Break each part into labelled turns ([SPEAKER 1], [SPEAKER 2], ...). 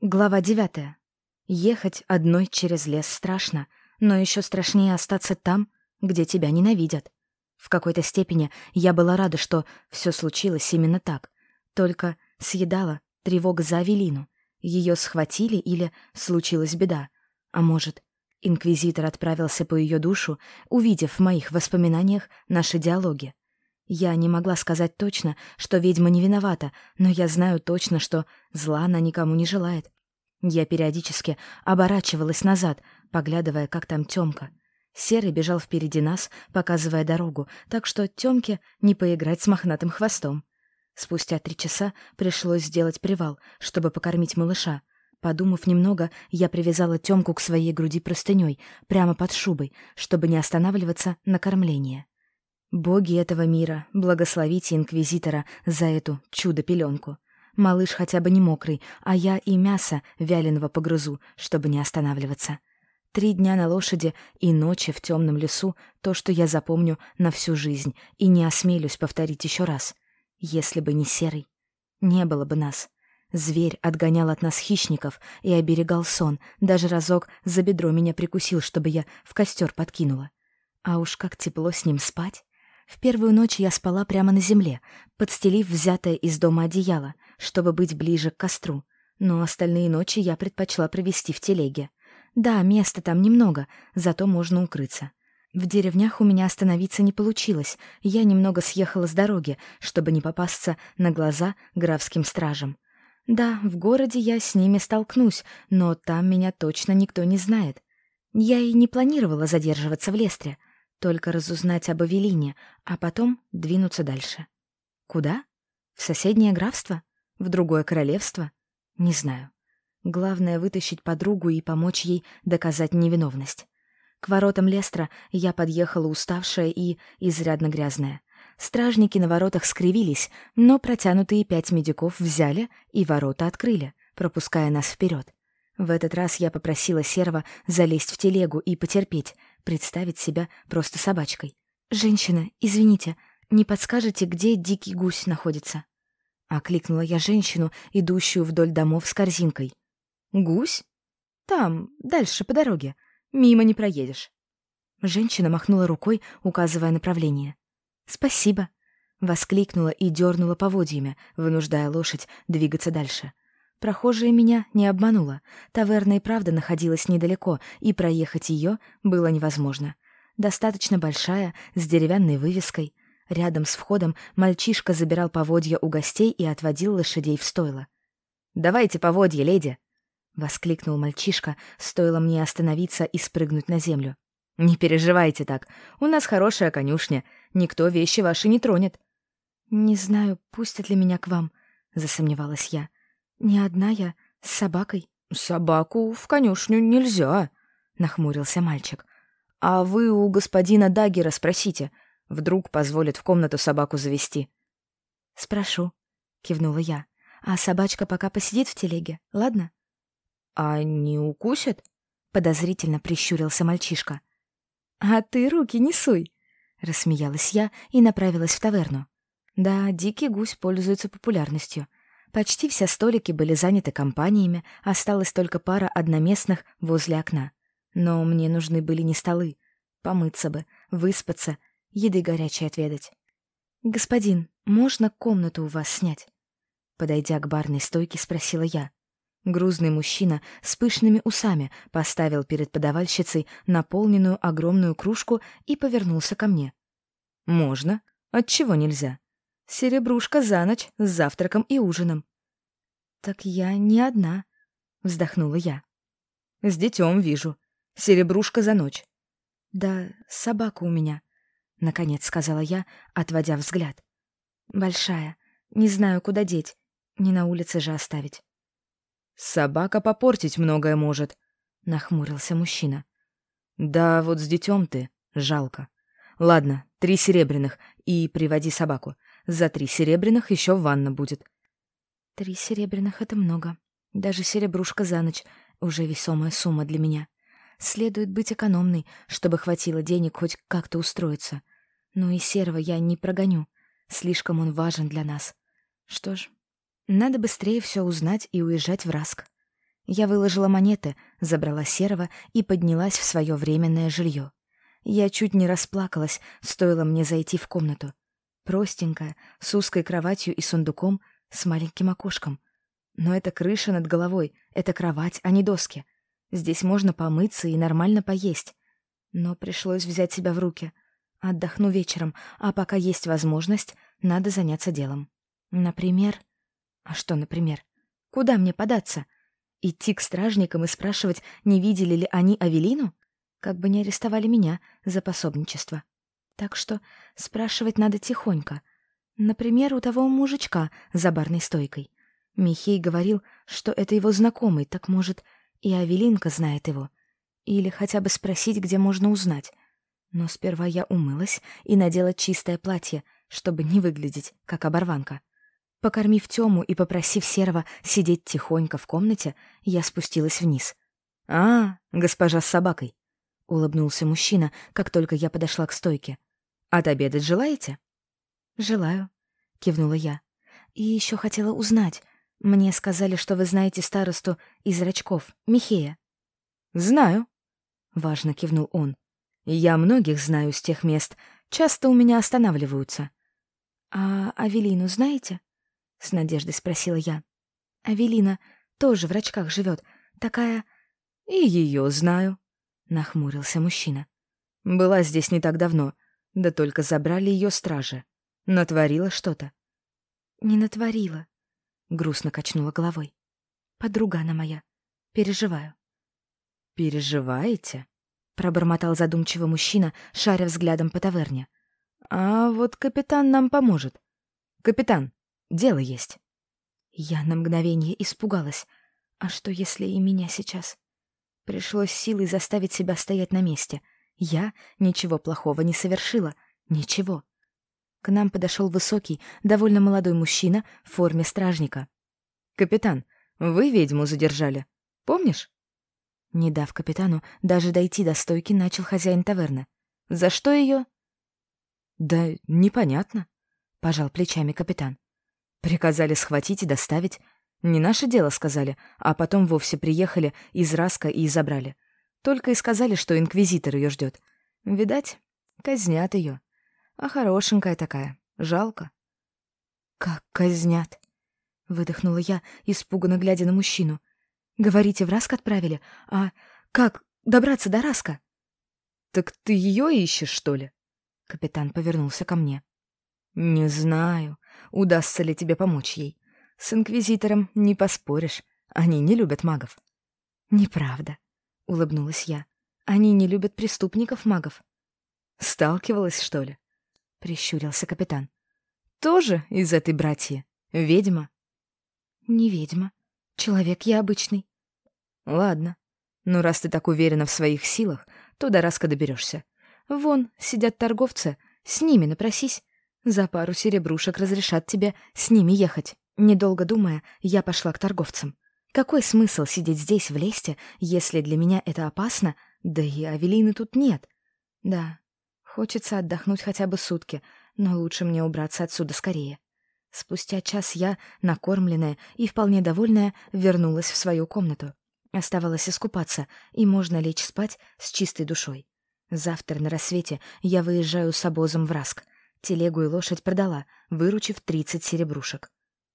[SPEAKER 1] Глава девятая. Ехать одной через лес страшно, но еще страшнее остаться там, где тебя ненавидят. В какой-то степени я была рада, что все случилось именно так. Только съедала тревога за Авелину. Ее схватили или случилась беда. А может, инквизитор отправился по ее душу, увидев в моих воспоминаниях наши диалоги. Я не могла сказать точно, что ведьма не виновата, но я знаю точно, что зла она никому не желает. Я периодически оборачивалась назад, поглядывая, как там Тёмка. Серый бежал впереди нас, показывая дорогу, так что Тёмке не поиграть с мохнатым хвостом. Спустя три часа пришлось сделать привал, чтобы покормить малыша. Подумав немного, я привязала Тёмку к своей груди простынёй, прямо под шубой, чтобы не останавливаться на кормление. Боги этого мира, благословите инквизитора за эту чудо-пеленку. Малыш хотя бы не мокрый, а я и мясо вяленого погрызу, чтобы не останавливаться. Три дня на лошади и ночи в темном лесу — то, что я запомню на всю жизнь и не осмелюсь повторить еще раз. Если бы не серый, не было бы нас. Зверь отгонял от нас хищников и оберегал сон, даже разок за бедро меня прикусил, чтобы я в костер подкинула. А уж как тепло с ним спать. В первую ночь я спала прямо на земле, подстелив взятое из дома одеяло, чтобы быть ближе к костру, но остальные ночи я предпочла провести в телеге. Да, места там немного, зато можно укрыться. В деревнях у меня остановиться не получилось, я немного съехала с дороги, чтобы не попасться на глаза графским стражам. Да, в городе я с ними столкнусь, но там меня точно никто не знает. Я и не планировала задерживаться в Лестре — только разузнать об Авелине, а потом двинуться дальше. Куда? В соседнее графство? В другое королевство? Не знаю. Главное — вытащить подругу и помочь ей доказать невиновность. К воротам Лестра я подъехала уставшая и изрядно грязная. Стражники на воротах скривились, но протянутые пять медиков взяли и ворота открыли, пропуская нас вперед. В этот раз я попросила Серва залезть в телегу и потерпеть, представить себя просто собачкой. «Женщина, извините, не подскажете, где дикий гусь находится?» Окликнула я женщину, идущую вдоль домов с корзинкой. «Гусь? Там, дальше, по дороге. Мимо не проедешь». Женщина махнула рукой, указывая направление. «Спасибо», — воскликнула и дернула поводьями, вынуждая лошадь двигаться дальше. Прохожая меня не обманула. Таверна и правда находилась недалеко, и проехать ее было невозможно. Достаточно большая, с деревянной вывеской. Рядом с входом мальчишка забирал поводья у гостей и отводил лошадей в стойло. «Давайте поводья, леди!» — воскликнул мальчишка, стоило мне остановиться и спрыгнуть на землю. «Не переживайте так, у нас хорошая конюшня, никто вещи ваши не тронет». «Не знаю, пустят ли меня к вам», — засомневалась я. «Не одна я, с собакой».
[SPEAKER 2] «Собаку в конюшню нельзя», — нахмурился мальчик. «А вы у господина Дагера спросите. Вдруг позволят в комнату собаку завести».
[SPEAKER 1] «Спрошу», — кивнула я. «А собачка пока посидит в телеге, ладно?»
[SPEAKER 2] «А не укусит?»
[SPEAKER 1] — подозрительно прищурился мальчишка. «А ты руки не суй!» — рассмеялась я и направилась в таверну. Да, дикий гусь пользуется популярностью — Почти все столики были заняты компаниями, осталась только пара одноместных возле окна. Но мне нужны были не столы. Помыться бы, выспаться, еды горячей отведать. «Господин, можно комнату у вас снять?» Подойдя к барной стойке, спросила я. Грузный мужчина с пышными усами поставил перед подавальщицей наполненную огромную кружку и повернулся ко мне.
[SPEAKER 2] «Можно. Отчего нельзя?» Серебрушка за ночь с завтраком и ужином.
[SPEAKER 1] «Так я не одна», — вздохнула я.
[SPEAKER 2] «С детем вижу. Серебрушка за ночь».
[SPEAKER 1] «Да собака у меня», — наконец сказала я, отводя взгляд. «Большая. Не знаю, куда деть. Не на улице же оставить».
[SPEAKER 2] «Собака попортить многое может», — нахмурился мужчина. «Да вот с детем ты. Жалко. Ладно, три серебряных, и приводи собаку. За три серебряных еще ванна будет.
[SPEAKER 1] Три серебряных — это много. Даже серебрушка за ночь — уже весомая сумма для меня. Следует быть экономной, чтобы хватило денег хоть как-то устроиться. Но и серого я не прогоню. Слишком он важен для нас. Что ж, надо быстрее все узнать и уезжать в Раск. Я выложила монеты, забрала серого и поднялась в свое временное жилье. Я чуть не расплакалась, стоило мне зайти в комнату. Простенькая, с узкой кроватью и сундуком, с маленьким окошком. Но это крыша над головой, это кровать, а не доски. Здесь можно помыться и нормально поесть. Но пришлось взять себя в руки. Отдохну вечером, а пока есть возможность, надо заняться делом. Например... А что, например? Куда мне податься? Идти к стражникам и спрашивать, не видели ли они Авелину? Как бы не арестовали меня за пособничество. Так что спрашивать надо тихонько. Например, у того мужичка за барной стойкой. Михей говорил, что это его знакомый, так может, и Авелинка знает его. Или хотя бы спросить, где можно узнать. Но сперва я умылась и надела чистое платье, чтобы не выглядеть, как оборванка. Покормив Тему и попросив Серого сидеть тихонько в комнате, я спустилась вниз.
[SPEAKER 2] «А, госпожа с собакой», — улыбнулся мужчина, как только я подошла к стойке. «Отобедать желаете?»
[SPEAKER 1] «Желаю», — кивнула я. «И еще хотела узнать. Мне сказали, что вы знаете старосту из Рачков, Михея».
[SPEAKER 2] «Знаю», — важно кивнул он. «Я многих знаю с тех мест. Часто у меня останавливаются».
[SPEAKER 1] «А Авелину знаете?» — с надеждой спросила я. «Авелина тоже в рачках живет. Такая...»
[SPEAKER 2] «И ее знаю», — нахмурился мужчина. «Была здесь не так давно, да только забрали ее стражи. Натворила что-то».
[SPEAKER 1] «Не натворила», — грустно качнула головой. «Подруга она моя. Переживаю».
[SPEAKER 2] «Переживаете?» — пробормотал задумчиво мужчина, шаря взглядом по таверне. «А вот капитан нам поможет. Капитан, Дело есть.
[SPEAKER 1] Я на мгновение испугалась. А что, если и меня сейчас? Пришлось силой заставить себя стоять на месте. Я ничего плохого не совершила. Ничего. К нам подошел высокий, довольно молодой мужчина в форме стражника.
[SPEAKER 2] «Капитан, вы ведьму задержали. Помнишь?»
[SPEAKER 1] Не дав капитану даже дойти до стойки, начал хозяин таверны.
[SPEAKER 2] «За что ее?»
[SPEAKER 1] «Да непонятно», — пожал плечами капитан.
[SPEAKER 2] Приказали схватить и доставить. Не наше дело, сказали, а потом вовсе приехали из Раска и забрали. Только и сказали, что инквизитор ее ждет. Видать, казнят ее. А хорошенькая такая. Жалко.
[SPEAKER 1] «Как казнят?» — выдохнула я, испуганно глядя на мужчину. «Говорите, в Раск отправили? А как добраться до Раска?»
[SPEAKER 2] «Так ты ее ищешь, что ли?»
[SPEAKER 1] Капитан повернулся ко мне.
[SPEAKER 2] «Не знаю удастся ли тебе помочь ей. С инквизитором не поспоришь, они не любят магов».
[SPEAKER 1] «Неправда», — улыбнулась я. «Они не любят преступников-магов».
[SPEAKER 2] «Сталкивалась, что ли?»
[SPEAKER 1] — прищурился капитан.
[SPEAKER 2] «Тоже из этой братьи? Ведьма?»
[SPEAKER 1] «Не ведьма. Человек я обычный».
[SPEAKER 2] «Ладно. Ну, раз ты так уверена в своих силах, то до Раска доберешься. Вон сидят торговцы, с ними напросись. За пару серебрушек разрешат тебе с ними ехать. Недолго думая, я пошла к торговцам. Какой смысл сидеть здесь, в лесте, если для меня это опасно, да и Авелины тут нет? Да, хочется отдохнуть хотя бы сутки, но лучше мне убраться отсюда скорее. Спустя час я, накормленная и вполне довольная, вернулась в свою комнату. Оставалось искупаться, и можно лечь спать с чистой душой. Завтра на рассвете я выезжаю с обозом в Раск — Телегу и лошадь продала, выручив 30 серебрушек.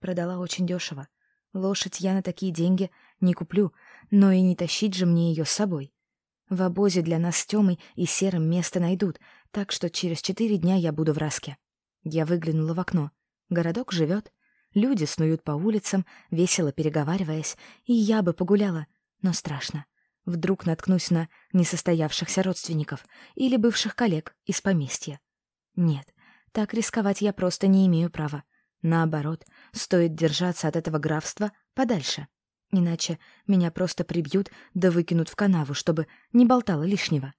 [SPEAKER 2] Продала очень дешево. Лошадь я на такие деньги не куплю, но и не тащить же мне ее с собой. В обозе для нас с Тёмой и Серым место найдут, так что через четыре дня я буду в Раске. Я выглянула в окно. Городок живет, люди снуют по улицам, весело переговариваясь, и я бы погуляла, но страшно. Вдруг наткнусь на несостоявшихся родственников или бывших коллег из поместья. Нет, так рисковать я просто не имею права. Наоборот, стоит держаться от этого графства подальше. Иначе меня просто прибьют да выкинут в канаву, чтобы не болтало лишнего.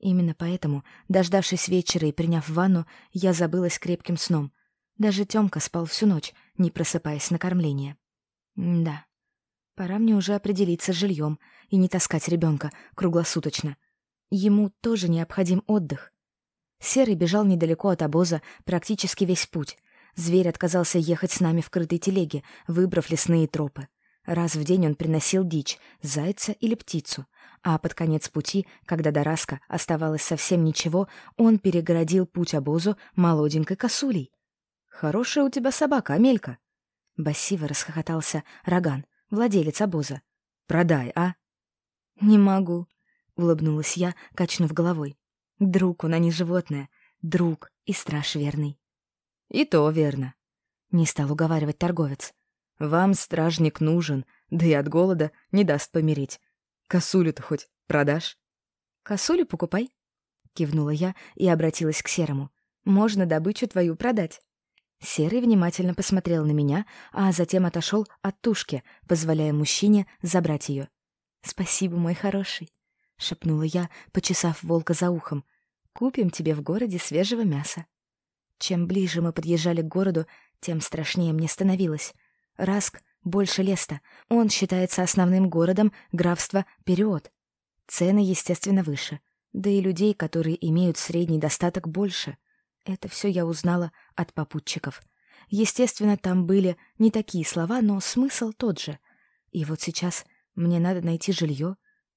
[SPEAKER 2] Именно поэтому, дождавшись вечера и приняв ванну, я забылась крепким сном. Даже Тёмка спал всю ночь, не просыпаясь на кормление. М да, пора мне уже определиться с жильем и не таскать ребенка круглосуточно. Ему тоже необходим отдых. Серый бежал недалеко от обоза практически весь путь. Зверь отказался ехать с нами в крытой телеге, выбрав лесные тропы.
[SPEAKER 1] Раз в день он приносил дичь, зайца или птицу, а под конец пути, когда до Раска оставалось совсем ничего, он перегородил путь обозу молоденькой косулей. «Хорошая у тебя собака, Амелька!» Басиво расхохотался Роган, владелец обоза. «Продай, а?» «Не могу», — улыбнулась я, качнув головой. «Друг он, а не животное. Друг и страж верный».
[SPEAKER 2] «И то верно», —
[SPEAKER 1] не стал уговаривать торговец.
[SPEAKER 2] Вам стражник нужен, да и от голода не даст помереть. Косулю-то хоть продашь?»
[SPEAKER 1] «Косулю покупай», — кивнула я и обратилась к Серому. «Можно добычу твою продать». Серый внимательно посмотрел на меня, а затем отошел от тушки, позволяя мужчине забрать ее. «Спасибо, мой хороший», — шепнула я, почесав волка за ухом. «Купим тебе в городе свежего мяса». Чем ближе мы подъезжали к городу, тем страшнее мне становилось. Раск больше Леста. Он считается основным городом графства Период. Цены, естественно, выше. Да и людей, которые имеют средний достаток, больше. Это все я узнала от попутчиков. Естественно, там были не такие слова, но смысл тот же. И вот сейчас мне надо найти жилье.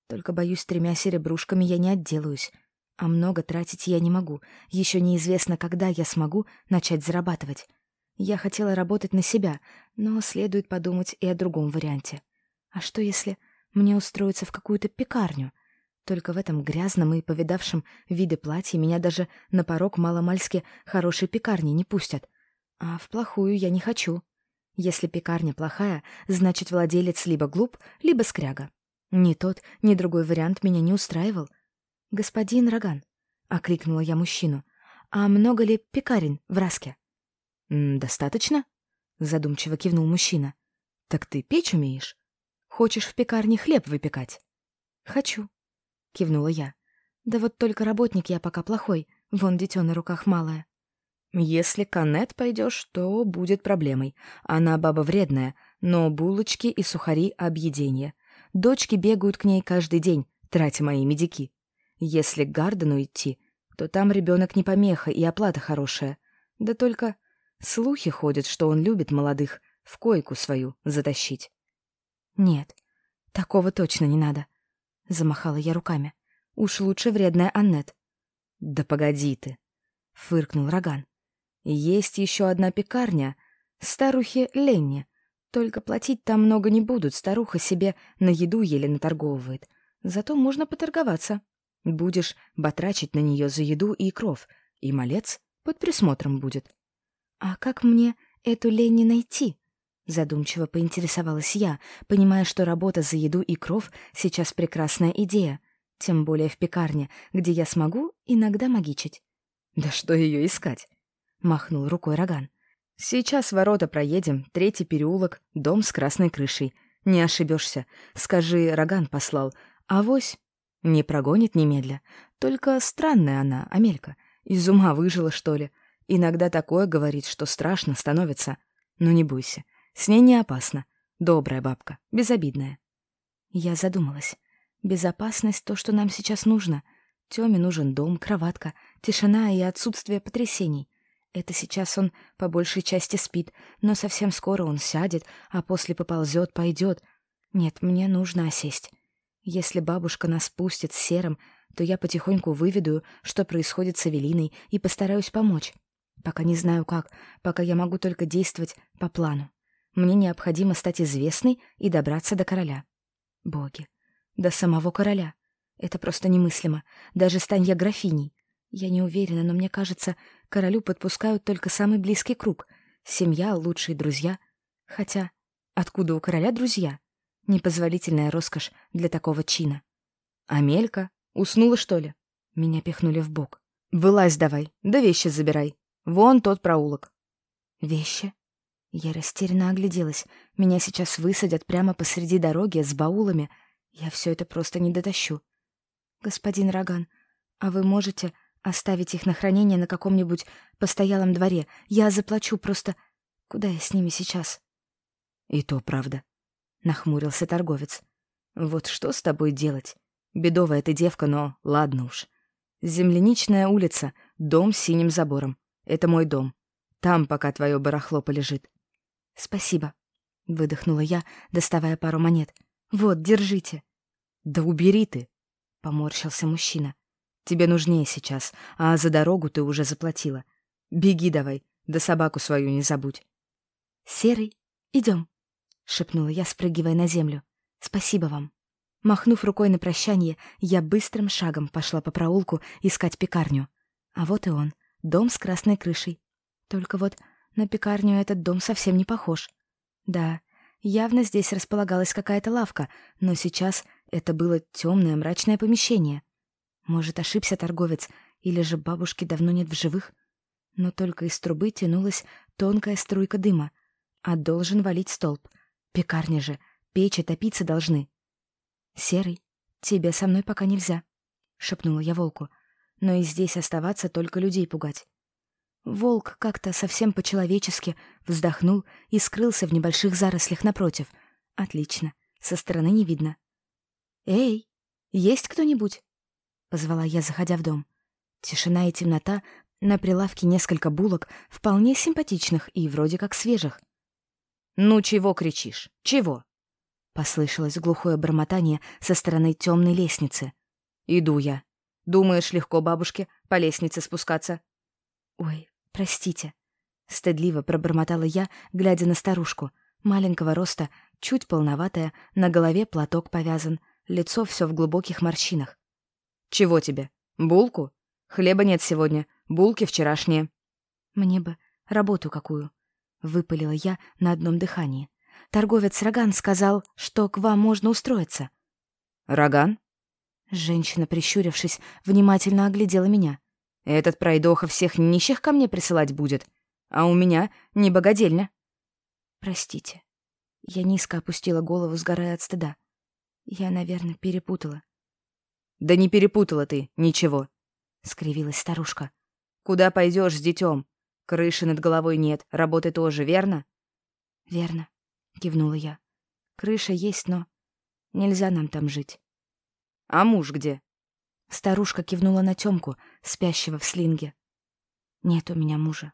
[SPEAKER 1] Только, боюсь, тремя серебрушками я не отделаюсь. А много тратить я не могу. Еще неизвестно, когда я смогу начать зарабатывать. Я хотела работать на себя, но следует подумать и о другом варианте. А что если мне устроиться в какую-то пекарню? Только в этом грязном и повидавшем виды платья меня даже на порог маломальски хорошей пекарни не пустят. А в плохую я не хочу. Если пекарня плохая, значит, владелец либо глуп, либо скряга. Ни тот, ни другой вариант меня не устраивал. «Господин Роган», — окликнула я мужчину, — «а много ли пекарен в Раске?»
[SPEAKER 2] «Достаточно?» — задумчиво кивнул мужчина. «Так ты печь умеешь? Хочешь в пекарне хлеб выпекать?»
[SPEAKER 1] «Хочу», — кивнула я. «Да вот только работник я пока плохой, вон дитё на руках малое».
[SPEAKER 2] «Если к Аннет пойдешь, то будет проблемой. Она баба вредная, но булочки и сухари — объеденье. Дочки бегают к ней каждый день, тратя мои медики. Если к Гардену идти, то там ребенок не помеха и оплата хорошая. Да только Слухи ходят, что он любит молодых в койку свою затащить.
[SPEAKER 1] «Нет, такого точно не надо», — замахала я руками. «Уж лучше вредная Аннет».
[SPEAKER 2] «Да погоди ты», — фыркнул Роган. «Есть еще одна пекарня, старухи Ленни. Только платить там много не будут, старуха себе на еду еле наторговывает. Зато можно поторговаться. Будешь батрачить на нее за еду и кров, и малец под присмотром будет».
[SPEAKER 1] «А как мне эту Ленни найти?» Задумчиво поинтересовалась я, понимая, что работа за еду и кров сейчас прекрасная идея, тем более в пекарне, где я смогу иногда магичить.
[SPEAKER 2] «Да что ее искать?» — махнул рукой Роган. «Сейчас ворота проедем, третий переулок, дом с красной крышей. Не ошибешься. Скажи, Роган послал. Авось не прогонит немедля. Только странная она, Амелька. Из ума выжила, что ли?» Иногда такое говорит, что страшно становится. Но не бойся, с ней не опасно. Добрая бабка, безобидная.
[SPEAKER 1] Я задумалась. Безопасность — то, что нам сейчас нужно. Тёме нужен дом, кроватка, тишина и отсутствие потрясений. Это сейчас он по большей части спит, но совсем скоро он сядет, а после поползет, пойдет. Нет, мне нужно осесть. Если бабушка нас пустит с серым, то я потихоньку выведу, что происходит с Эвелиной, и постараюсь помочь. Пока не знаю как, пока я могу только действовать по плану. Мне необходимо стать известной и добраться до короля. Боги, до самого короля. Это просто немыслимо. Даже стань я графиней. Я не уверена, но мне кажется, королю подпускают только самый близкий круг. Семья, лучшие друзья. Хотя, откуда у короля друзья? Непозволительная роскошь для такого чина.
[SPEAKER 2] Амелька, уснула, что ли?
[SPEAKER 1] Меня пихнули в бок.
[SPEAKER 2] Вылазь давай, да вещи забирай. Вон тот проулок.
[SPEAKER 1] Вещи? Я растерянно огляделась. Меня сейчас высадят прямо посреди дороги с баулами. Я все это просто не дотащу. Господин Роган, а вы можете оставить их на хранение на каком-нибудь постоялом дворе? Я заплачу, просто... Куда я с ними сейчас?
[SPEAKER 2] И то правда. Нахмурился торговец. Вот что с тобой делать? Бедовая ты девка, но ладно уж. Земляничная улица, дом с синим забором. Это мой дом. Там пока твое барахло полежит.
[SPEAKER 1] Спасибо. — выдохнула я, доставая пару монет. «Вот, держите».
[SPEAKER 2] «Да убери ты!» — поморщился мужчина. «Тебе нужнее сейчас, а за дорогу ты уже заплатила. Беги давай, да собаку свою не забудь».
[SPEAKER 1] «Серый, идем», — шепнула я, спрыгивая на землю. «Спасибо вам». Махнув рукой на прощание, я быстрым шагом пошла по проулку искать пекарню. А вот и он, дом с красной крышей. Только вот на пекарню этот дом совсем не похож. Да, явно здесь располагалась какая-то лавка, но сейчас это было темное мрачное помещение. Может, ошибся торговец, или же бабушки давно нет в живых? Но только из трубы тянулась тонкая струйка дыма, а должен валить столб. Пекарня же, печи топиться должны. «Серый, тебе со мной пока нельзя», — шепнула я волку. «Но и здесь оставаться только людей пугать». Волк как-то совсем по-человечески вздохнул и скрылся в небольших зарослях напротив. Отлично, со стороны не видно. «Эй, есть кто-нибудь?» — позвала я, заходя в дом. Тишина и темнота, на прилавке несколько булок, вполне симпатичных и вроде как свежих.
[SPEAKER 2] «Ну чего кричишь? Чего?»
[SPEAKER 1] Послышалось глухое бормотание со стороны темной лестницы.
[SPEAKER 2] «Иду я. Думаешь, легко бабушке по лестнице спускаться?»
[SPEAKER 1] «Ой, «Простите», — стыдливо пробормотала я, глядя на старушку. Маленького роста, чуть полноватая, на голове платок повязан, лицо все в глубоких морщинах.
[SPEAKER 2] «Чего тебе? Булку? Хлеба нет сегодня, булки вчерашние».
[SPEAKER 1] «Мне бы работу какую», — выпалила я на одном дыхании. «Торговец Роган сказал, что к вам можно устроиться».
[SPEAKER 2] «Роган?»
[SPEAKER 1] Женщина, прищурившись, внимательно оглядела меня.
[SPEAKER 2] Этот пройдоха всех нищих ко мне присылать будет, а у меня не богадельня.
[SPEAKER 1] Простите. Я низко опустила голову, сгорая от стыда. Я, наверное, перепутала.
[SPEAKER 2] Да не перепутала ты, ничего, —
[SPEAKER 1] скривилась старушка.
[SPEAKER 2] Куда пойдешь с детем? Крыши над головой нет, работы тоже, верно?
[SPEAKER 1] Верно, — кивнула я. Крыша есть, но нельзя нам там жить.
[SPEAKER 2] А муж где?
[SPEAKER 1] Старушка кивнула на Тёмку, спящего в слинге. Нет у меня мужа.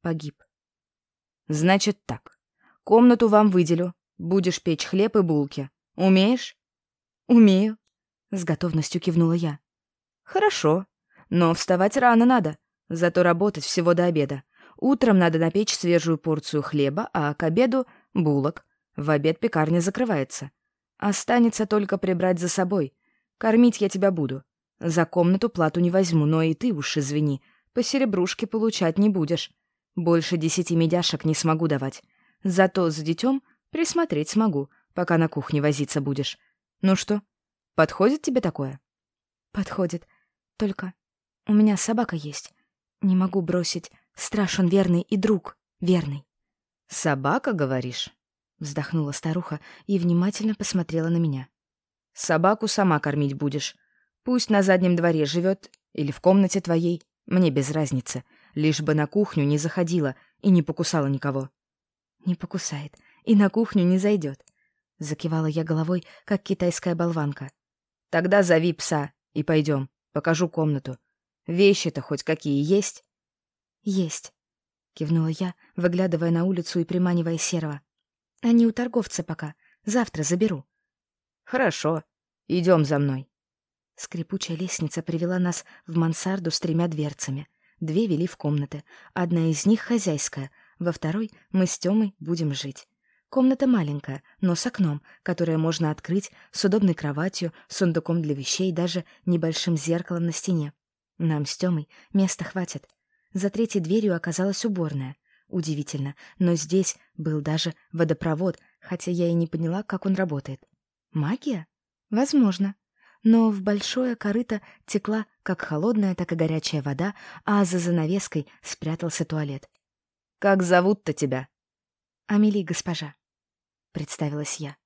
[SPEAKER 1] Погиб.
[SPEAKER 2] Значит так. Комнату вам выделю. Будешь печь хлеб и булки. Умеешь?
[SPEAKER 1] Умею. С готовностью кивнула я.
[SPEAKER 2] Хорошо. Но вставать рано надо. Зато работать всего до обеда. Утром надо напечь свежую порцию хлеба, а к обеду — булок. В обед пекарня закрывается. Останется только прибрать за собой. Кормить я тебя буду. За комнату плату не возьму, но и ты уж извини. По серебрушке получать не будешь. Больше десяти медяшек не смогу давать. Зато за детем присмотреть смогу, пока на кухне возиться будешь. Ну что, подходит тебе такое?
[SPEAKER 1] Подходит. Только у меня собака есть. Не могу бросить. Страшен верный и друг верный.
[SPEAKER 2] Собака, говоришь?
[SPEAKER 1] Вздохнула старуха и внимательно посмотрела на меня.
[SPEAKER 2] Собаку сама кормить будешь. Пусть на заднем дворе живет или в комнате твоей, мне без разницы, лишь бы на кухню не заходила и не покусала никого.
[SPEAKER 1] Не покусает и на кухню не зайдет. Закивала я головой, как китайская болванка.
[SPEAKER 2] Тогда зови пса и пойдем, покажу комнату. Вещи-то хоть какие есть?
[SPEAKER 1] Есть, кивнула я, выглядывая на улицу и приманивая серого. Они у торговца пока. Завтра заберу.
[SPEAKER 2] Хорошо. Идем за мной.
[SPEAKER 1] Скрипучая лестница привела нас в мансарду с тремя дверцами. Две вели в комнаты. Одна из них хозяйская, во второй мы с Тёмой будем жить. Комната маленькая, но с окном, которое можно открыть, с удобной кроватью, сундуком для вещей, даже небольшим зеркалом на стене. Нам с Тёмой места хватит. За третьей дверью оказалась уборная. Удивительно, но здесь был даже водопровод, хотя я и не поняла, как он работает. Магия? Возможно но в большое корыто текла как холодная, так и горячая вода, а за занавеской спрятался туалет.
[SPEAKER 2] «Как зовут-то тебя?»
[SPEAKER 1] «Амели, госпожа», — представилась я.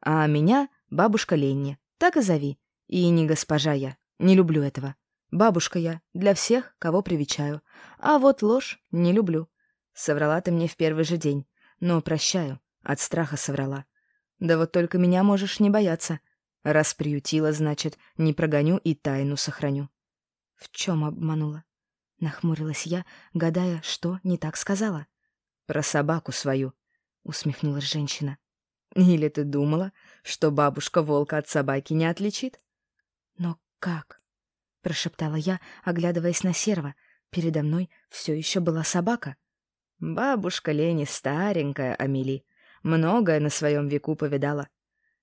[SPEAKER 2] «А меня бабушка Ленни, так и зови. И не госпожа я, не люблю этого. Бабушка я, для всех, кого привечаю. А вот ложь не люблю. Соврала ты мне в первый же день, но прощаю, от страха соврала. Да вот только меня можешь не бояться, Раз приютила, значит, не прогоню и тайну сохраню.
[SPEAKER 1] В чем обманула? Нахмурилась я, гадая, что не так сказала.
[SPEAKER 2] Про собаку свою.
[SPEAKER 1] — усмехнулась женщина.
[SPEAKER 2] «Или ты думала, что бабушка волка от собаки не отличит?»
[SPEAKER 1] «Но как?» — прошептала я, оглядываясь на серва. Передо мной все еще была собака.
[SPEAKER 2] «Бабушка Лени старенькая, Амели. Многое на своем веку повидала».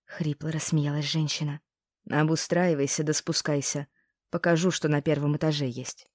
[SPEAKER 1] Хрипло рассмеялась женщина.
[SPEAKER 2] «Обустраивайся да спускайся. Покажу, что на первом этаже есть».